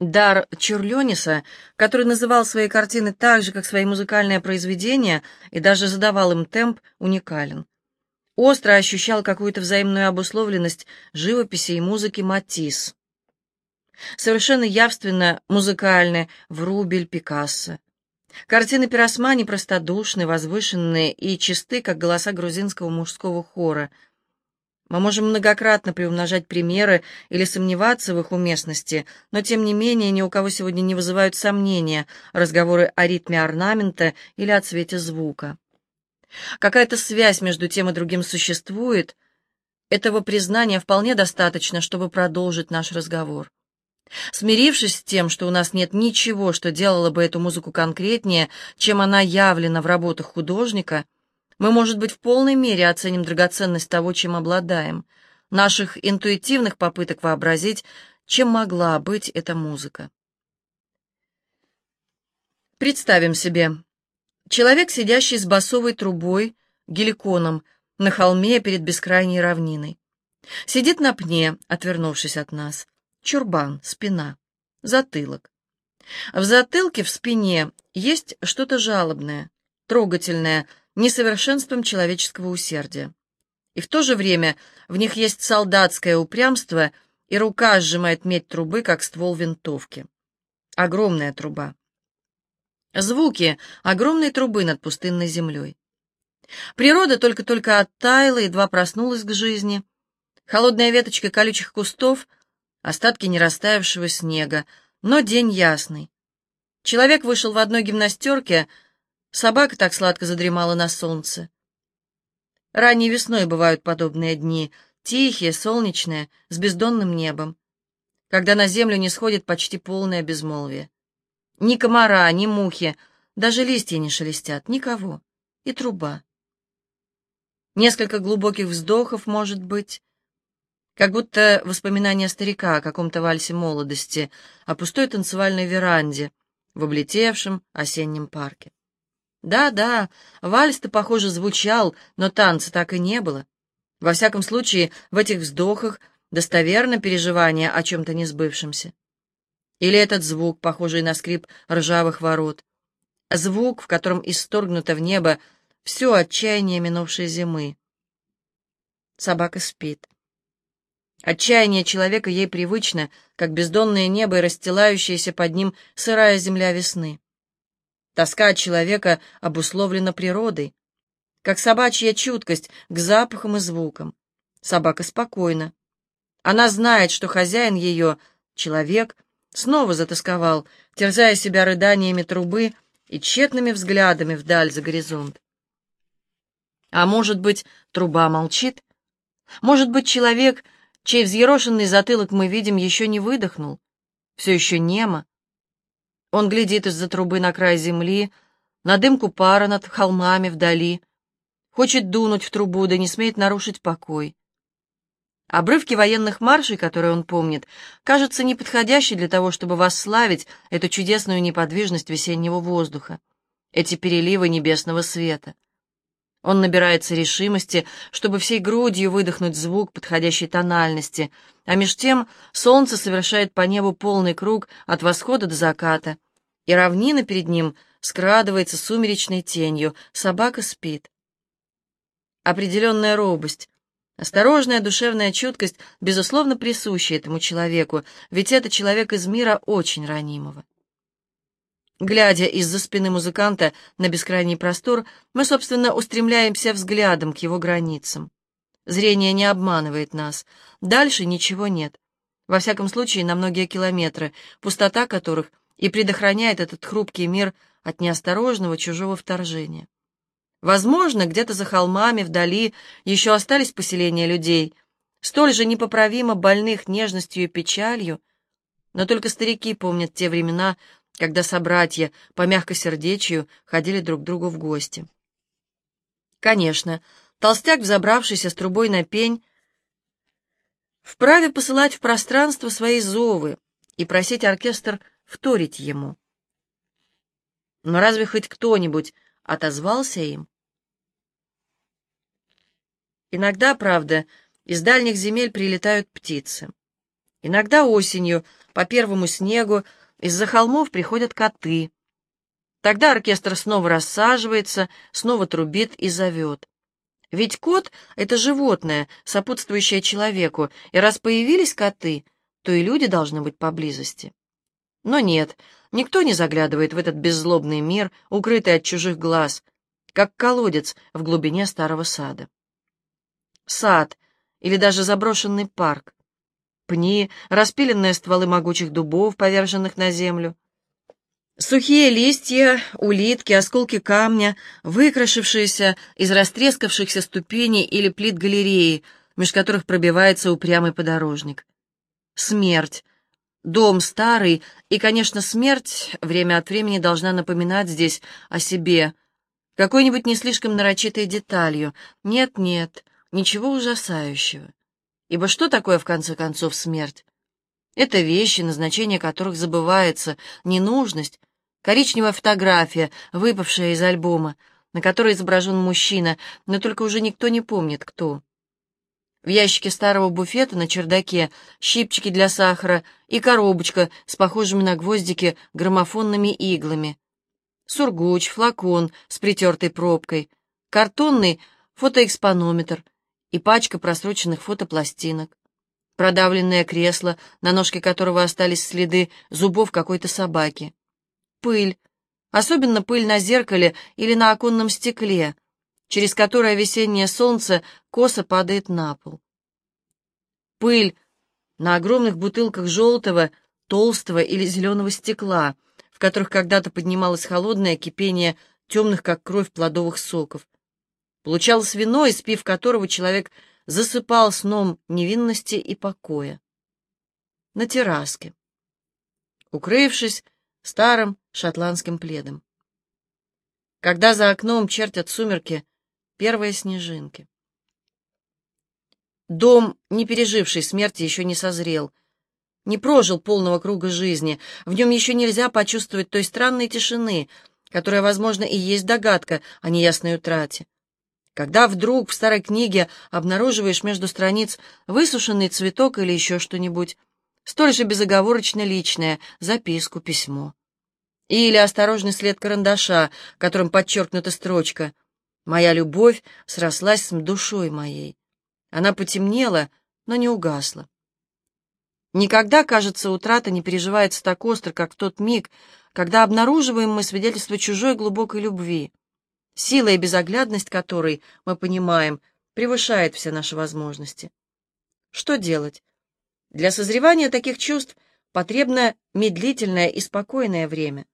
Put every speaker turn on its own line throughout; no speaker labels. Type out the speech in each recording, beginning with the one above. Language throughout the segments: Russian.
Дар Чурлениса, который называл свои картины так же, как свои музыкальные произведения, и даже задавал им темп, уникален. Остро ощущал какую-то взаимную обусловленность живописи и музыки Матисс. Совершенно явственно музыкальны Врубель, Пикассо. Картины Пиросмани простодушны, возвышенные и чисты, как голоса грузинского мужского хора — мы можем многократно приумножать примеры или сомневаться в их уместности, но тем не менее ни у кого сегодня не вызывают сомнения разговоры о ритме орнамента или о цвете звука. Какая-то связь между тем и другим существует. Этого признания вполне достаточно, чтобы продолжить наш разговор. Смирившись с тем, что у нас нет ничего, что делало бы эту музыку конкретнее, чем она явлена в работах художника, мы, может быть, в полной мере оценим драгоценность того, чем обладаем, наших интуитивных попыток вообразить, чем могла быть эта музыка. Представим себе. Человек, сидящий с басовой трубой, геликоном, на холме перед бескрайней равниной. Сидит на пне, отвернувшись от нас. Чурбан, спина, затылок. В затылке, в спине есть что-то жалобное, трогательное, несовершенством человеческого усердия. И в то же время в них есть солдатское упрямство, и рука сжимает медь трубы, как ствол винтовки. Огромная труба. Звуки огромной трубы над пустынной землей. Природа только-только оттаяла, едва проснулась к жизни. Холодная веточка колючих кустов, остатки нерастаявшего снега, но день ясный. Человек вышел в одной гимнастерке, Собака так сладко задремала на солнце. Ранней весной бывают подобные дни, тихие, солнечные, с бездонным небом, когда на землю не сходит почти полное безмолвие. Ни комара, ни мухи, даже листья не шелестят, никого. И труба. Несколько глубоких вздохов, может быть, как будто воспоминания старика о каком-то вальсе молодости, о пустой танцевальной веранде в облетевшем осеннем парке. Да-да, вальс-то, похоже, звучал, но танца так и не было. Во всяком случае, в этих вздохах достоверно переживание о чем-то несбывшемся. Или этот звук, похожий на скрип ржавых ворот. Звук, в котором исторгнуто в небо все отчаяние минувшей зимы. Собака спит. Отчаяние человека ей привычно, как бездонное небо и расстилающаяся под ним сырая земля весны. Тоска человека обусловлена природой, как собачья чуткость к запахам и звукам. Собака спокойна. Она знает, что хозяин ее, человек, снова затасковал, терзая себя рыданиями трубы и тщетными взглядами вдаль за горизонт. А может быть, труба молчит? Может быть, человек, чей взъерошенный затылок мы видим, еще не выдохнул, все еще немо, он глядит из-за трубы на край земли, на дымку пара над холмами вдали, хочет дунуть в трубу, да не смеет нарушить покой. Обрывки военных маршей, которые он помнит, кажутся неподходящей для того, чтобы восславить эту чудесную неподвижность весеннего воздуха, эти переливы небесного света. Он набирается решимости, чтобы всей грудью выдохнуть звук подходящей тональности, а меж тем солнце совершает по небу полный круг от восхода до заката, и равнина перед ним скрадывается сумеречной тенью, собака спит. Определенная робость, осторожная душевная чуткость, безусловно, присуща этому человеку, ведь это человек из мира очень ранимого. Глядя из-за спины музыканта на бескрайний простор, мы, собственно, устремляемся взглядом к его границам. Зрение не обманывает нас. Дальше ничего нет. Во всяком случае, на многие километры, пустота которых — и предохраняет этот хрупкий мир от неосторожного чужого вторжения. Возможно, где-то за холмами вдали еще остались поселения людей, столь же непоправимо больных нежностью и печалью, но только старики помнят те времена, когда собратья по мягкосердечию ходили друг к другу в гости. Конечно, толстяк, взобравшийся с трубой на пень, вправе посылать в пространство свои зовы и просить оркестр вторить ему. Но разве хоть кто-нибудь отозвался им? Иногда, правда, из дальних земель прилетают птицы. Иногда осенью по первому снегу, из-за холмов приходят коты. Тогда оркестр снова рассаживается, снова трубит и зовет. Ведь кот — это животное, сопутствующее человеку, и раз появились коты, то и люди должны быть поблизости. Но нет, никто не заглядывает в этот беззлобный мир, укрытый от чужих глаз, как колодец в глубине старого сада. Сад или даже заброшенный парк. Пни, распиленные стволы могучих дубов, поверженных на землю. Сухие листья, улитки, осколки камня, выкрашившиеся из растрескавшихся ступеней или плит галереи, меж которых пробивается упрямый подорожник. Смерть. Дом старый, и, конечно, смерть время от времени должна напоминать здесь о себе, какой-нибудь не слишком нарочитой деталью. Нет-нет, ничего ужасающего. Ибо что такое, в конце концов, смерть? Это вещи, назначение которых забывается, ненужность, коричневая фотография, выпавшая из альбома, на которой изображен мужчина, но только уже никто не помнит, кто. В ящике старого буфета на чердаке щипчики для сахара и коробочка с похожими на гвоздики граммофонными иглами. Сургуч, флакон с притертой пробкой, картонный фотоэкспонометр и пачка просроченных фотопластинок. Продавленное кресло, на ножке которого остались следы зубов какой-то собаки. Пыль, особенно пыль на зеркале или на оконном стекле, через которое весеннее солнце косо падает на пол. Пыль на огромных бутылках желтого, толстого или зеленого стекла, в которых когда-то поднималось холодное кипение темных, как кровь, плодовых соков. Получалось вино, испив которого человек засыпал сном невинности и покоя. На терраске, укрывшись старым шотландским пледом. Когда за окном чертят сумерки, первые снежинки. Дом, не переживший смерти, еще не созрел, не прожил полного круга жизни, в нем еще нельзя почувствовать той странной тишины, которая, возможно, и есть догадка о неясной утрате. Когда вдруг в старой книге обнаруживаешь между страниц высушенный цветок или еще что-нибудь, столь же безоговорочно личное, записку, письмо. Или осторожный след карандаша, которым подчеркнута строчка «Моя любовь срослась с душой моей». Она потемнела, но не угасла. Никогда, кажется, утрата не переживается так остро, как в тот миг, когда обнаруживаем мы свидетельство чужой глубокой любви, сила и безоглядность которой, мы понимаем, превышает все наши возможности. Что делать? Для созревания таких чувств потребно медлительное и спокойное время.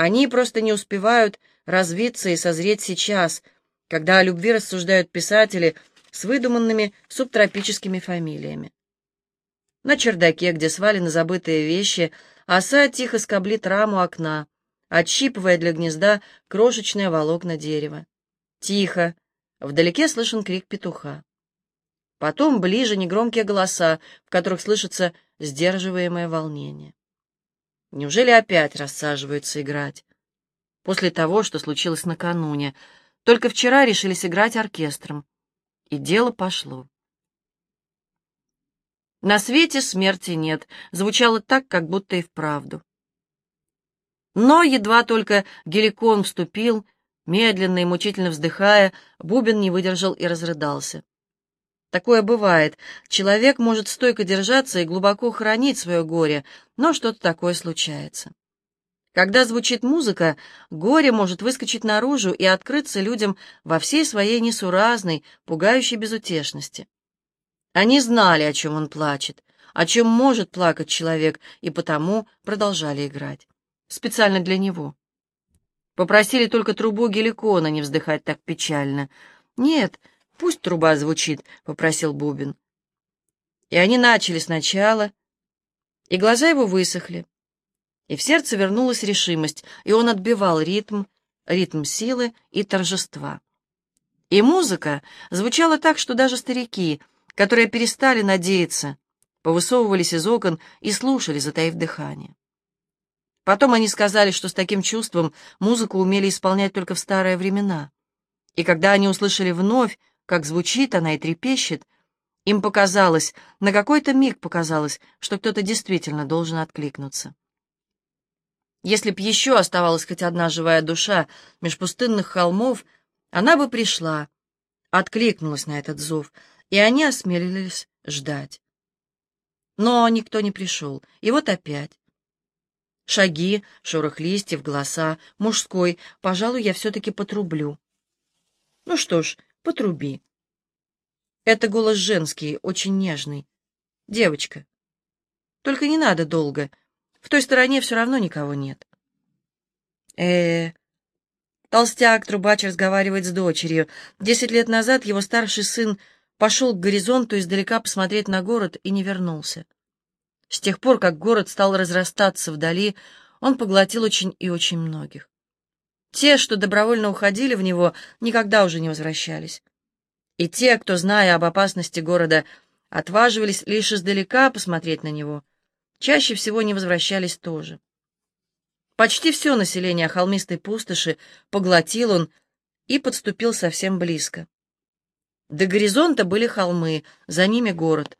Они просто не успевают развиться и созреть сейчас, когда о любви рассуждают писатели с выдуманными субтропическими фамилиями. На чердаке, где свалены забытые вещи, оса тихо скоблит раму окна, отщипывая для гнезда крошечные волокна дерева. Тихо, вдалеке слышен крик петуха. Потом ближе негромкие голоса, в которых слышится сдерживаемое волнение. Неужели опять рассаживаются играть? После того, что случилось накануне. Только вчера решились играть оркестром. И дело пошло. На свете смерти нет, звучало так, как будто и вправду. Но едва только геликон вступил, медленно и мучительно вздыхая, Бубен не выдержал и разрыдался. Такое бывает. Человек может стойко держаться и глубоко хранить свое горе, но что-то такое случается. Когда звучит музыка, горе может выскочить наружу и открыться людям во всей своей несуразной, пугающей безутешности. Они знали, о чем он плачет, о чем может плакать человек, и потому продолжали играть. Специально для него. Попросили только трубу геликона не вздыхать так печально. Нет, «Пусть труба звучит», — попросил Бубин. И они начали сначала, и глаза его высохли, и в сердце вернулась решимость, и он отбивал ритм, ритм силы и торжества. И музыка звучала так, что даже старики, которые перестали надеяться, повысовывались из окон и слушали, затаив дыхание. Потом они сказали, что с таким чувством музыку умели исполнять только в старые времена. И когда они услышали вновь, как звучит она и трепещет, Им показалось, на какой-то миг показалось, что кто-то действительно должен откликнуться. Если б еще оставалась хоть одна живая душа меж пустынных холмов, она бы пришла, откликнулась на этот зов, и они осмелились ждать. Но никто не пришел, и вот опять. Шаги, шорох листьев, голоса, мужской, пожалуй, я все-таки потрублю. Ну что ж, потруби. Это голос женский, очень нежный. Девочка. Только не надо долго, в той стороне все равно никого нет. э, -э Толстяк, трубач, разговаривает с дочерью. Десять лет назад его старший сын пошел к горизонту издалека посмотреть на город и не вернулся. С тех пор, как город стал разрастаться вдали, он поглотил очень и очень многих. Те, что добровольно уходили в него, никогда уже не возвращались. И те, кто, зная об опасности города, отваживались лишь издалека посмотреть на него, чаще всего не возвращались тоже. Почти все население холмистой пустоши поглотил он и подступил совсем близко. До горизонта были холмы, за ними город.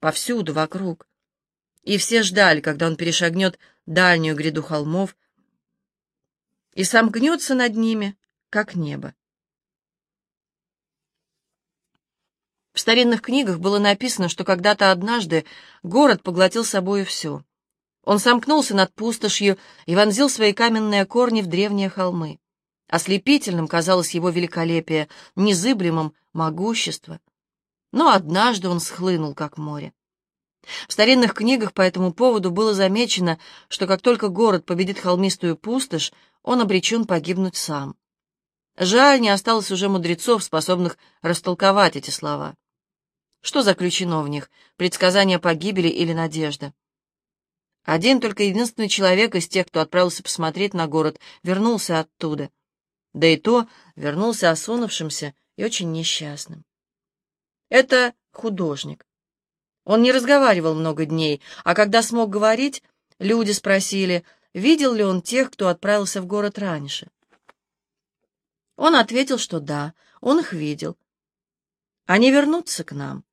Повсюду, вокруг. И все ждали, когда он перешагнет дальнюю гряду холмов и сомкнется над ними, как небо. В старинных книгах было написано, что когда-то однажды город поглотил собою все. Он сомкнулся над пустошью и вонзил свои каменные корни в древние холмы. Ослепительным казалось его великолепие, незыблемым могущество. Но однажды он схлынул, как море. В старинных книгах по этому поводу было замечено, что как только город победит холмистую пустошь, он обречен погибнуть сам. Жаль, не осталось уже мудрецов, способных растолковать эти слова. Что заключено в них? Предсказание погибели или надежда? Один только единственный человек из тех, кто отправился посмотреть на город, вернулся оттуда. Да и то вернулся осунувшимся и очень несчастным. Это художник. Он не разговаривал много дней, а когда смог говорить, люди спросили, видел ли он тех, кто отправился в город раньше. Он ответил, что да, он их видел. Они вернутся к нам.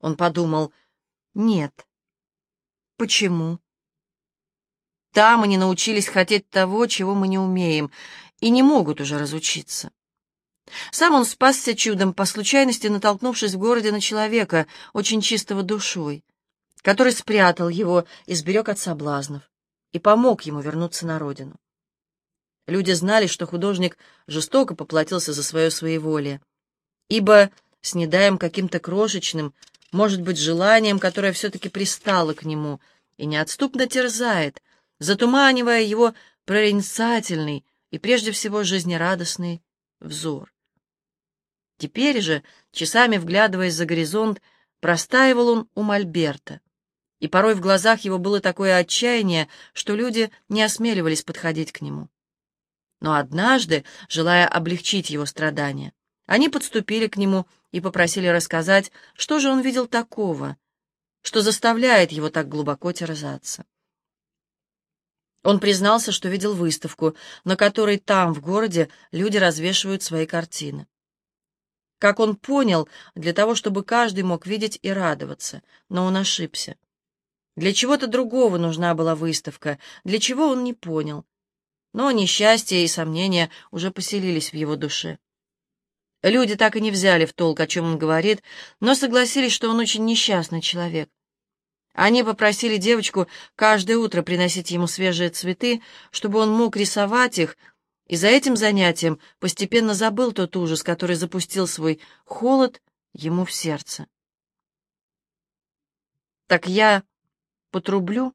Он подумал, нет. Почему? Там они научились хотеть того, чего мы не умеем, и не могут уже разучиться. Сам он спасся чудом, по случайности натолкнувшись в городе на человека, очень чистого душой, который спрятал его и сберег от соблазнов, и помог ему вернуться на родину. Люди знали, что художник жестоко поплатился за свое своеволие, ибо с недаем каким-то крошечным, может быть, желанием, которое все-таки пристало к нему и неотступно терзает, затуманивая его прорицательный и прежде всего жизнерадостный взор. Теперь же, часами вглядываясь за горизонт, простаивал он у Мольберта, и порой в глазах его было такое отчаяние, что люди не осмеливались подходить к нему. Но однажды, желая облегчить его страдания, они подступили к нему и попросили рассказать, что же он видел такого, что заставляет его так глубоко терзаться. Он признался, что видел выставку, на которой там, в городе, люди развешивают свои картины. Как он понял, для того, чтобы каждый мог видеть и радоваться, но он ошибся. Для чего-то другого нужна была выставка, для чего он не понял. Но несчастье и сомнения уже поселились в его душе. Люди так и не взяли в толк, о чем он говорит, но согласились, что он очень несчастный человек. Они попросили девочку каждое утро приносить ему свежие цветы, чтобы он мог рисовать их, и за этим занятием постепенно забыл тот ужас, который запустил свой холод ему в сердце. «Так я потрублю?»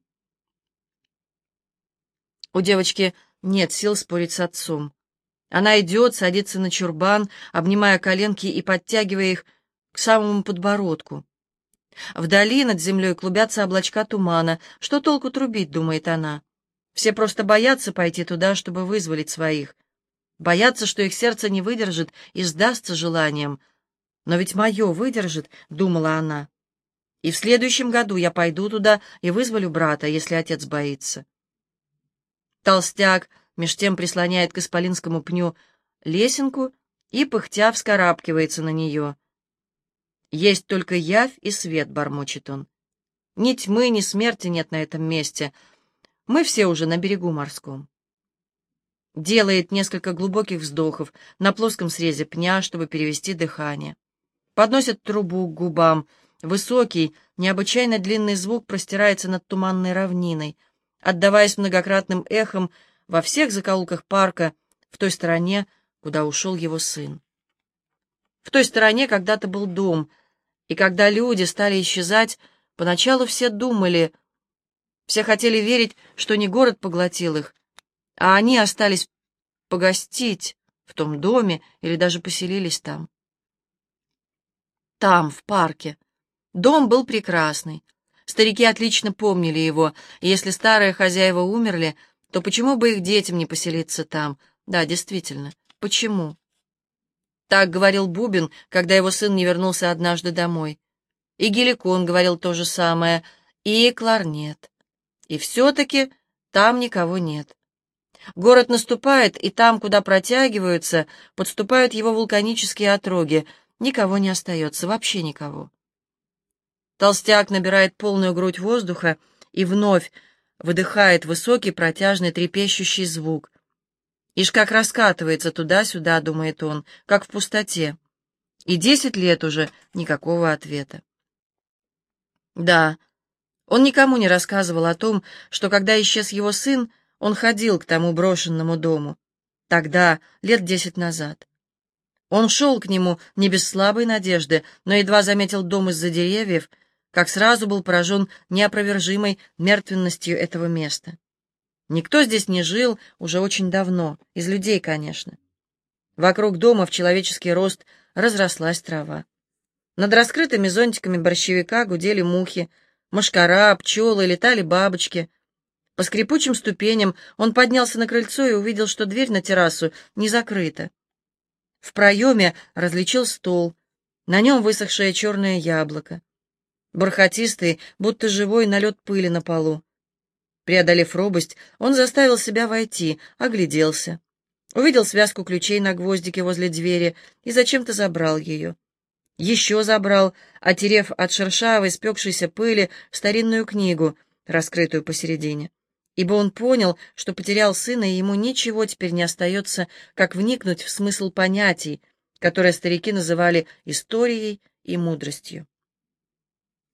У девочки нет сил спорить с отцом. Она идет, садится на чурбан, обнимая коленки и подтягивая их к самому подбородку. Вдали над землей клубятся облачка тумана. Что толку трубить, думает она. Все просто боятся пойти туда, чтобы вызволить своих. Боятся, что их сердце не выдержит и сдастся желанием. Но ведь мое выдержит, думала она. И в следующем году я пойду туда и вызволю брата, если отец боится. Толстяк меж тем прислоняет к исполинскому пню лесенку и, пыхтя, вскарабкивается на нее. Есть только явь и свет, бормочет он. Ни тьмы, ни смерти нет на этом месте. Мы все уже на берегу морском. Делает несколько глубоких вздохов на плоском срезе пня, чтобы перевести дыхание. Подносит трубу к губам. Высокий, необычайно длинный звук простирается над туманной равниной, отдаваясь многократным эхом во всех закоулках парка, в той стороне, куда ушел его сын. В той стороне когда-то был дом, и когда люди стали исчезать, поначалу все думали, все хотели верить, что не город поглотил их, а они остались погостить в том доме или даже поселились там. Там, в парке. Дом был прекрасный. Старики отлично помнили его, и если старые хозяева умерли, то почему бы их детям не поселиться там? Да, действительно, почему? Так говорил Бубин, когда его сын не вернулся однажды домой. И Геликон говорил то же самое, и Кларнет. И все-таки там никого нет. Город наступает, и там, куда протягиваются, подступают его вулканические отроги. Никого не остается, вообще никого. Толстяк набирает полную грудь воздуха и вновь выдыхает высокий, протяжный, трепещущий звук. Ишь как раскатывается туда-сюда, думает он, как в пустоте. И десять лет уже никакого ответа. Да, он никому не рассказывал о том, что когда исчез его сын, он ходил к тому брошенному дому. Тогда, лет десять назад. Он шел к нему не без слабой надежды, но едва заметил дом из-за деревьев, как сразу был поражен неопровержимой мертвенностью этого места. Никто здесь не жил уже очень давно, из людей, конечно. Вокруг дома в человеческий рост разрослась трава. Над раскрытыми зонтиками борщевика гудели мухи, мошкара, пчелы, летали бабочки. По скрипучим ступеням он поднялся на крыльцо и увидел, что дверь на террасу не закрыта. В проеме различил стол, на нем высохшее черное яблоко. Бархатистый, будто живой налет пыли на полу. Преодолев робость, он заставил себя войти, огляделся. Увидел связку ключей на гвоздике возле двери и зачем-то забрал ее. Еще забрал, отерев от шершавой, спекшейся пыли, старинную книгу, раскрытую посередине. Ибо он понял, что потерял сына, и ему ничего теперь не остается, как вникнуть в смысл понятий, которые старики называли историей и мудростью.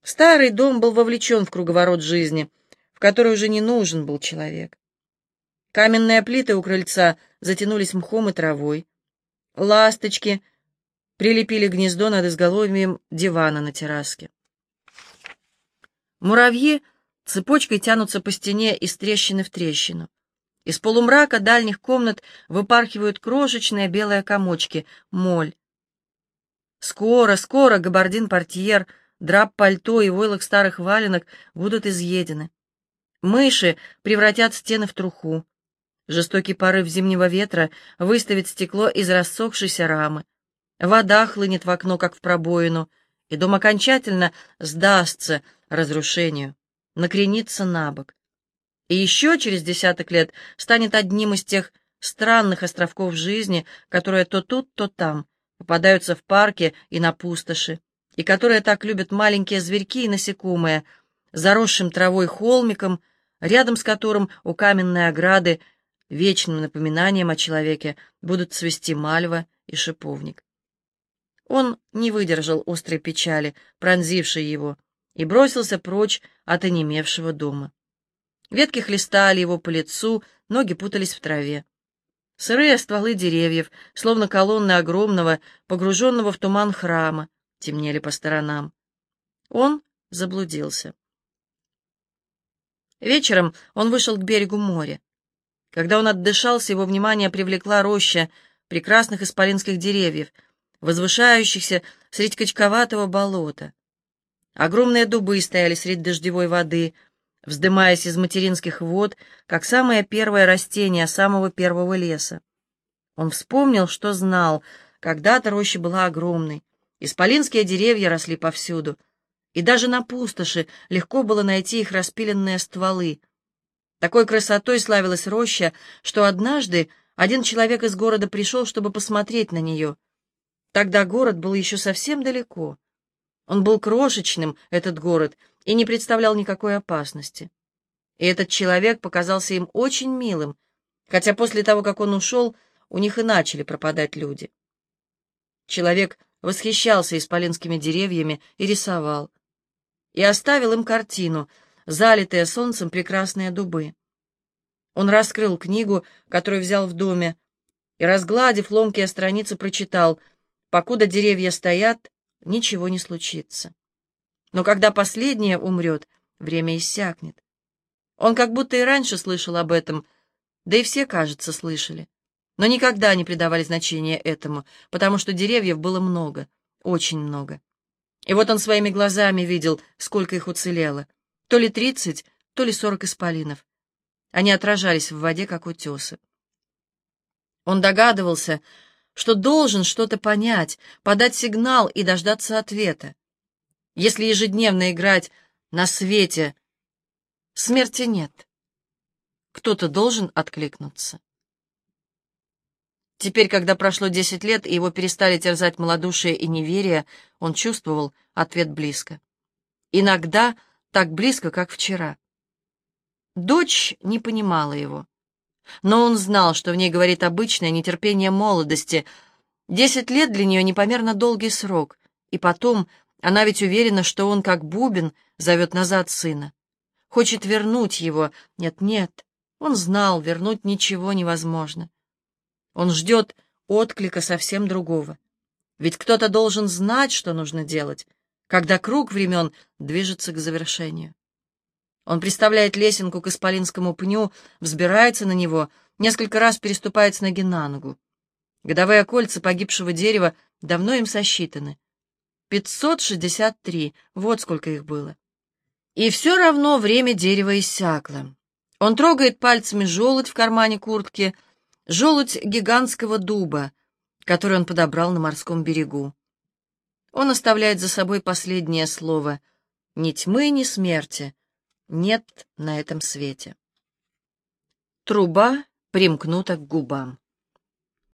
Старый дом был вовлечен в круговорот жизни — в которой уже не нужен был человек. Каменные плиты у крыльца затянулись мхом и травой. Ласточки прилепили гнездо над изголовьем дивана на терраске. Муравьи цепочкой тянутся по стене из трещины в трещину. Из полумрака дальних комнат выпархивают крошечные белые комочки, моль. Скоро, скоро габардин-портьер, драп пальто и войлок старых валенок будут изъедены. Мыши превратят стены в труху. Жестокий порыв зимнего ветра выставит стекло из рассохшейся рамы. Вода хлынет в окно, как в пробоину, и дом окончательно сдастся разрушению, накренится на бок. И еще через десяток лет станет одним из тех странных островков жизни, которые то тут, то там попадаются в парке и на пустоши, и которые так любят маленькие зверьки и насекомые, заросшим травой холмиком, рядом с которым у каменной ограды вечным напоминанием о человеке будут цвести мальва и шиповник. Он не выдержал острой печали, пронзившей его, и бросился прочь от онемевшего дома. Ветки хлестали его по лицу, ноги путались в траве. Сырые стволы деревьев, словно колонны огромного, погруженного в туман храма, темнели по сторонам. Он заблудился. Вечером он вышел к берегу моря. Когда он отдышался, его внимание привлекла роща прекрасных исполинских деревьев, возвышающихся средь качковатого болота. Огромные дубы стояли средь дождевой воды, вздымаясь из материнских вод, как самое первое растение самого первого леса. Он вспомнил, что знал, когда-то роща была огромной, исполинские деревья росли повсюду — и даже на пустоши легко было найти их распиленные стволы. Такой красотой славилась роща, что однажды один человек из города пришел, чтобы посмотреть на нее. Тогда город был еще совсем далеко. Он был крошечным, этот город, и не представлял никакой опасности. И этот человек показался им очень милым, хотя после того, как он ушел, у них и начали пропадать люди. Человек восхищался исполинскими деревьями и рисовал. И оставил им картину, залитые солнцем прекрасные дубы. Он раскрыл книгу, которую взял в доме, и, разгладив ломкие страницы, прочитал «Покуда деревья стоят, ничего не случится. Но когда последнее умрет, время иссякнет». Он как будто и раньше слышал об этом, да и все, кажется, слышали но никогда не придавали значения этому, потому что деревьев было много, очень много. И вот он своими глазами видел, сколько их уцелело. То ли тридцать, то ли сорок исполинов. Они отражались в воде, как утесы. Он догадывался, что должен что-то понять, подать сигнал и дождаться ответа. Если ежедневно играть на свете, смерти нет. Кто-то должен откликнуться. Теперь, когда прошло десять лет, и его перестали терзать малодушие и неверие, он чувствовал ответ близко. Иногда так близко, как вчера. Дочь не понимала его. Но он знал, что в ней говорит обычное нетерпение молодости. Десять лет для нее непомерно долгий срок. И потом, она ведь уверена, что он, как бубен, зовет назад сына. Хочет вернуть его. Нет-нет, он знал, вернуть ничего невозможно. Он ждет отклика совсем другого. Ведь кто-то должен знать, что нужно делать, когда круг времен движется к завершению. Он представляет лесенку к исполинскому пню, взбирается на него, несколько раз переступает с ноги на ногу. Годовые кольца погибшего дерева давно им сосчитаны. 563, вот сколько их было. И все равно время дерева иссякло. Он трогает пальцами желудь в кармане куртки — желудь гигантского дуба, который он подобрал на морском берегу. Он оставляет за собой последнее слово «Ни тьмы, ни смерти нет на этом свете». Труба примкнута к губам.